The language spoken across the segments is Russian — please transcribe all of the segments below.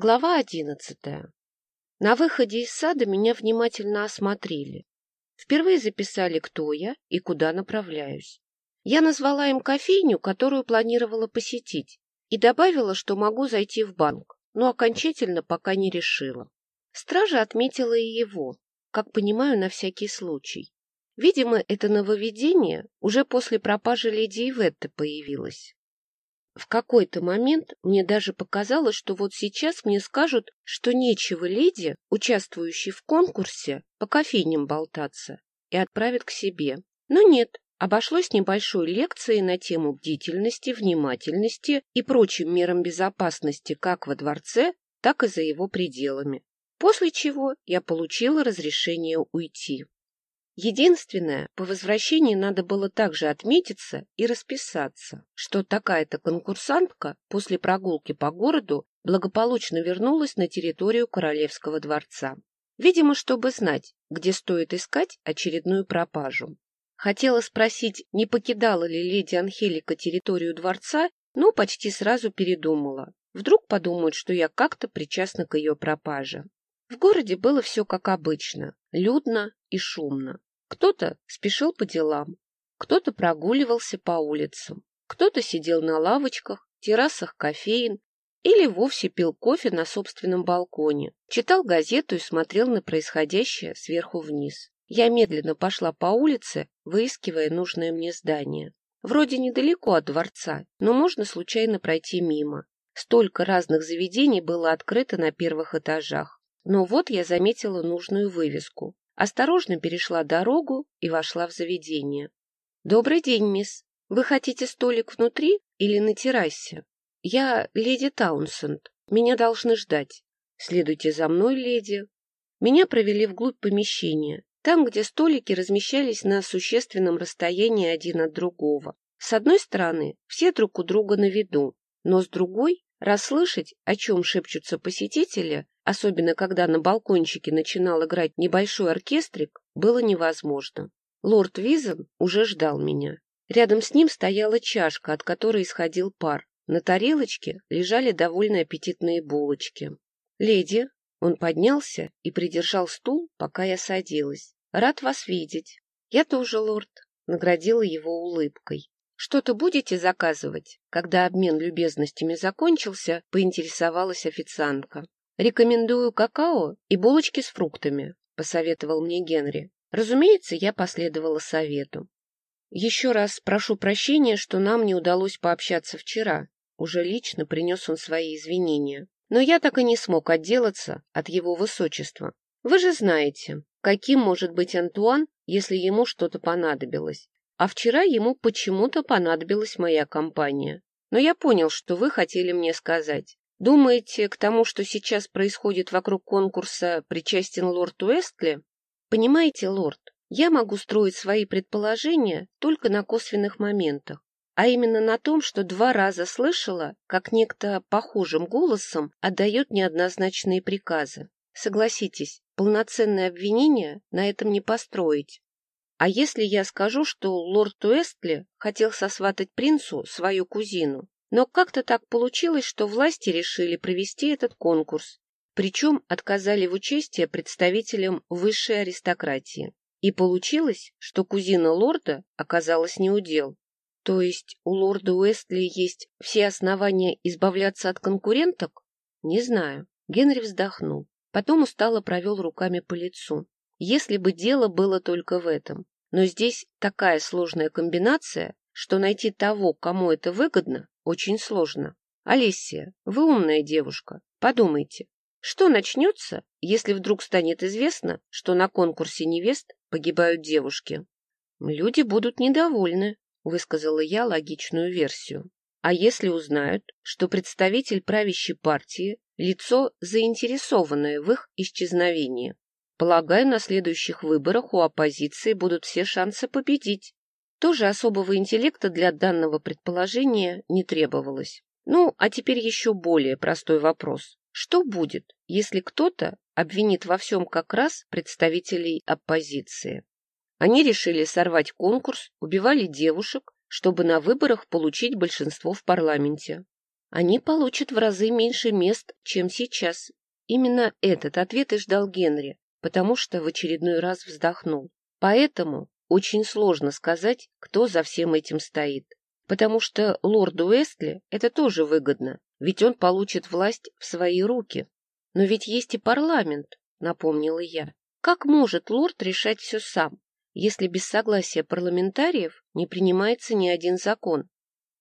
Глава одиннадцатая. На выходе из сада меня внимательно осмотрели. Впервые записали, кто я и куда направляюсь. Я назвала им кофейню, которую планировала посетить, и добавила, что могу зайти в банк, но окончательно пока не решила. Стража отметила и его, как понимаю, на всякий случай. Видимо, это нововведение уже после пропажи леди Иветты появилось. В какой-то момент мне даже показалось, что вот сейчас мне скажут, что нечего леди, участвующей в конкурсе, по кофейням болтаться, и отправят к себе. Но нет, обошлось небольшой лекцией на тему бдительности, внимательности и прочим мерам безопасности как во дворце, так и за его пределами. После чего я получила разрешение уйти. Единственное, по возвращении надо было также отметиться и расписаться, что такая-то конкурсантка после прогулки по городу благополучно вернулась на территорию Королевского дворца. Видимо, чтобы знать, где стоит искать очередную пропажу. Хотела спросить, не покидала ли леди Анхелика территорию дворца, но почти сразу передумала. Вдруг подумают, что я как-то причастна к ее пропаже. В городе было все как обычно, людно и шумно. Кто-то спешил по делам, кто-то прогуливался по улицам, кто-то сидел на лавочках, террасах кофеин или вовсе пил кофе на собственном балконе, читал газету и смотрел на происходящее сверху вниз. Я медленно пошла по улице, выискивая нужное мне здание. Вроде недалеко от дворца, но можно случайно пройти мимо. Столько разных заведений было открыто на первых этажах. Но вот я заметила нужную вывеску осторожно перешла дорогу и вошла в заведение. — Добрый день, мисс. Вы хотите столик внутри или на террасе? — Я леди Таунсенд. Меня должны ждать. Следуйте за мной, леди. Меня провели вглубь помещения, там, где столики размещались на существенном расстоянии один от другого. С одной стороны, все друг у друга на виду, но с другой Расслышать, о чем шепчутся посетители, особенно когда на балкончике начинал играть небольшой оркестрик, было невозможно. Лорд Визен уже ждал меня. Рядом с ним стояла чашка, от которой исходил пар. На тарелочке лежали довольно аппетитные булочки. «Леди!» Он поднялся и придержал стул, пока я садилась. «Рад вас видеть!» «Я тоже, лорд!» Наградила его улыбкой. «Что-то будете заказывать?» Когда обмен любезностями закончился, поинтересовалась официантка. «Рекомендую какао и булочки с фруктами», — посоветовал мне Генри. Разумеется, я последовала совету. «Еще раз прошу прощения, что нам не удалось пообщаться вчера». Уже лично принес он свои извинения. Но я так и не смог отделаться от его высочества. Вы же знаете, каким может быть Антуан, если ему что-то понадобилось. А вчера ему почему-то понадобилась моя компания. Но я понял, что вы хотели мне сказать. Думаете, к тому, что сейчас происходит вокруг конкурса, причастен лорд Уэстли? Понимаете, лорд, я могу строить свои предположения только на косвенных моментах, а именно на том, что два раза слышала, как некто похожим голосом отдает неоднозначные приказы. Согласитесь, полноценное обвинение на этом не построить. А если я скажу, что лорд Уэстли хотел сосватать принцу свою кузину, но как-то так получилось, что власти решили провести этот конкурс, причем отказали в участии представителям высшей аристократии. И получилось, что кузина лорда оказалась неудел. То есть у лорда Уэстли есть все основания избавляться от конкуренток? Не знаю. Генри вздохнул. Потом устало провел руками по лицу. Если бы дело было только в этом. Но здесь такая сложная комбинация, что найти того, кому это выгодно, очень сложно. Алисия, вы умная девушка. Подумайте, что начнется, если вдруг станет известно, что на конкурсе невест погибают девушки? Люди будут недовольны, высказала я логичную версию. А если узнают, что представитель правящей партии – лицо, заинтересованное в их исчезновении? Полагаю, на следующих выборах у оппозиции будут все шансы победить. Тоже особого интеллекта для данного предположения не требовалось. Ну, а теперь еще более простой вопрос. Что будет, если кто-то обвинит во всем как раз представителей оппозиции? Они решили сорвать конкурс, убивали девушек, чтобы на выборах получить большинство в парламенте. они получат в разы меньше мест, чем сейчас. Именно этот ответ и ждал Генри, потому что в очередной раз вздохнул. Поэтому очень сложно сказать, кто за всем этим стоит. Потому что лорду Эстли это тоже выгодно, ведь он получит власть в свои руки. Но ведь есть и парламент, напомнила я. Как может лорд решать все сам, если без согласия парламентариев не принимается ни один закон?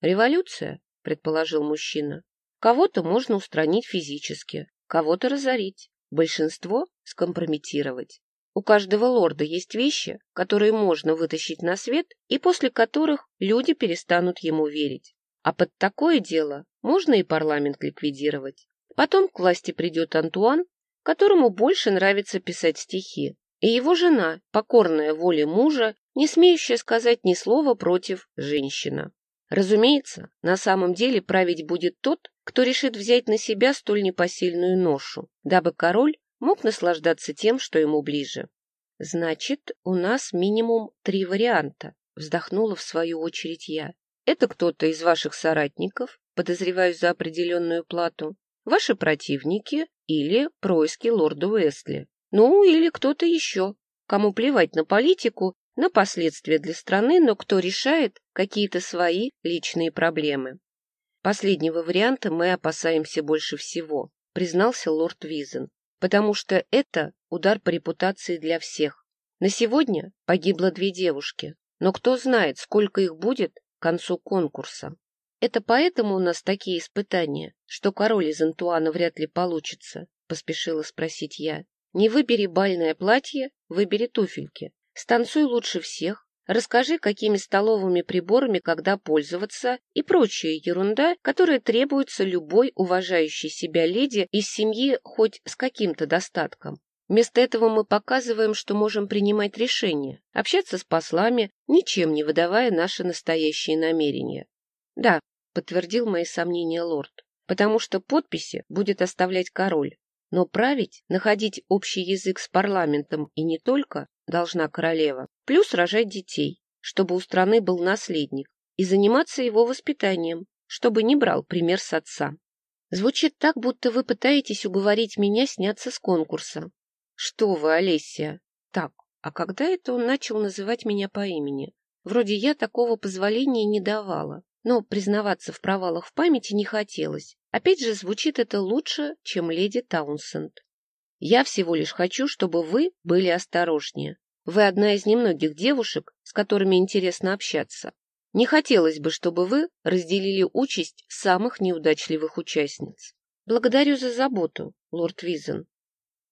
Революция, предположил мужчина. Кого-то можно устранить физически, кого-то разорить, большинство скомпрометировать. У каждого лорда есть вещи, которые можно вытащить на свет и после которых люди перестанут ему верить. А под такое дело можно и парламент ликвидировать. Потом к власти придет Антуан, которому больше нравится писать стихи, и его жена, покорная воле мужа, не смеющая сказать ни слова против женщина. Разумеется, на самом деле править будет тот, кто решит взять на себя столь непосильную ношу, дабы король мог наслаждаться тем, что ему ближе. Значит, у нас минимум три варианта, вздохнула в свою очередь я. Это кто-то из ваших соратников, подозреваю за определенную плату, ваши противники или происки лорда Уэсли. Ну, или кто-то еще, кому плевать на политику, на последствия для страны, но кто решает какие-то свои личные проблемы. Последнего варианта мы опасаемся больше всего, признался лорд Визен потому что это удар по репутации для всех. На сегодня погибло две девушки, но кто знает, сколько их будет к концу конкурса. Это поэтому у нас такие испытания, что король из Антуана вряд ли получится, поспешила спросить я. Не выбери бальное платье, выбери туфельки. Станцуй лучше всех, Расскажи, какими столовыми приборами когда пользоваться и прочая ерунда, которая требуется любой уважающей себя леди из семьи хоть с каким-то достатком. Вместо этого мы показываем, что можем принимать решения, общаться с послами, ничем не выдавая наши настоящие намерения. Да, подтвердил мои сомнения лорд, потому что подписи будет оставлять король, но править, находить общий язык с парламентом и не только, должна королева, плюс рожать детей, чтобы у страны был наследник, и заниматься его воспитанием, чтобы не брал пример с отца. Звучит так, будто вы пытаетесь уговорить меня сняться с конкурса. Что вы, Олеся? Так, а когда это он начал называть меня по имени? Вроде я такого позволения не давала, но признаваться в провалах в памяти не хотелось, Опять же, звучит это лучше, чем леди Таунсенд. Я всего лишь хочу, чтобы вы были осторожнее. Вы одна из немногих девушек, с которыми интересно общаться. Не хотелось бы, чтобы вы разделили участь самых неудачливых участниц. Благодарю за заботу, лорд Визен.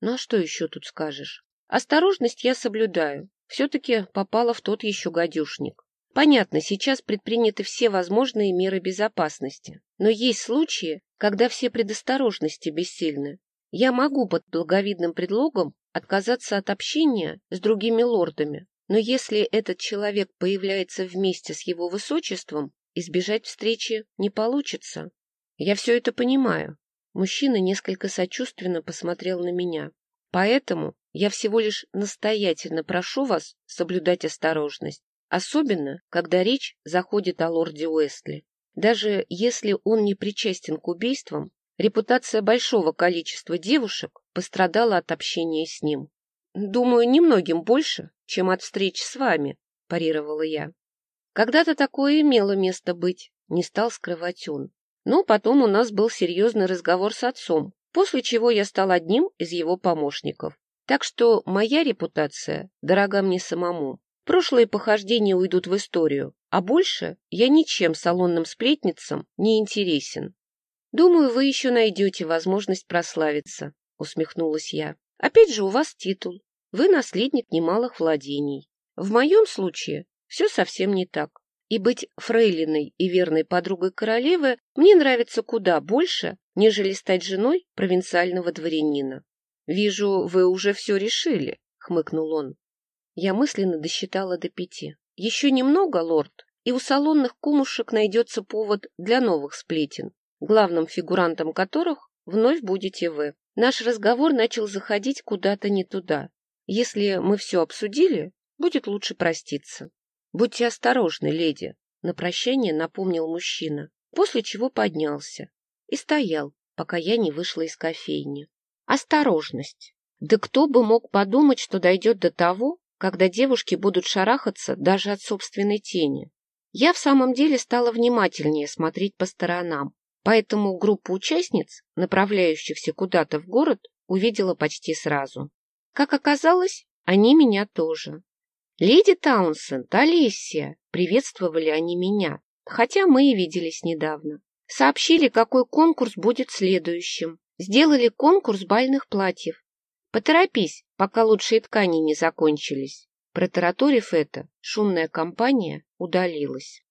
Ну а что еще тут скажешь? Осторожность я соблюдаю. Все-таки попала в тот еще гадюшник. Понятно, сейчас предприняты все возможные меры безопасности, но есть случаи, когда все предосторожности бессильны. Я могу под благовидным предлогом отказаться от общения с другими лордами, но если этот человек появляется вместе с его высочеством, избежать встречи не получится. Я все это понимаю. Мужчина несколько сочувственно посмотрел на меня. Поэтому я всего лишь настоятельно прошу вас соблюдать осторожность особенно когда речь заходит о лорде Уэстли. Даже если он не причастен к убийствам, репутация большого количества девушек пострадала от общения с ним. «Думаю, немногим больше, чем от встреч с вами», – парировала я. «Когда-то такое имело место быть», – не стал скрывать он. Но потом у нас был серьезный разговор с отцом, после чего я стал одним из его помощников. Так что моя репутация дорога мне самому. Прошлые похождения уйдут в историю, а больше я ничем салонным сплетницам не интересен. Думаю, вы еще найдете возможность прославиться, усмехнулась я. Опять же, у вас титул. Вы наследник немалых владений. В моем случае все совсем не так. И быть фрейлиной и верной подругой королевы мне нравится куда больше, нежели стать женой провинциального дворянина. — Вижу, вы уже все решили, — хмыкнул он. Я мысленно досчитала до пяти. Еще немного, лорд, и у салонных кумушек найдется повод для новых сплетен, главным фигурантом которых вновь будете вы. Наш разговор начал заходить куда-то не туда. Если мы все обсудили, будет лучше проститься. Будьте осторожны, леди, на прощание напомнил мужчина, после чего поднялся. и стоял, пока я не вышла из кофейни. Осторожность. Да кто бы мог подумать, что дойдет до того, когда девушки будут шарахаться даже от собственной тени. Я в самом деле стала внимательнее смотреть по сторонам, поэтому группу участниц, направляющихся куда-то в город, увидела почти сразу. Как оказалось, они меня тоже. «Леди Таунсенд, Алисия!» — приветствовали они меня, хотя мы и виделись недавно. Сообщили, какой конкурс будет следующим. Сделали конкурс бальных платьев. Поторопись, пока лучшие ткани не закончились. Протараторив это, шумная компания удалилась.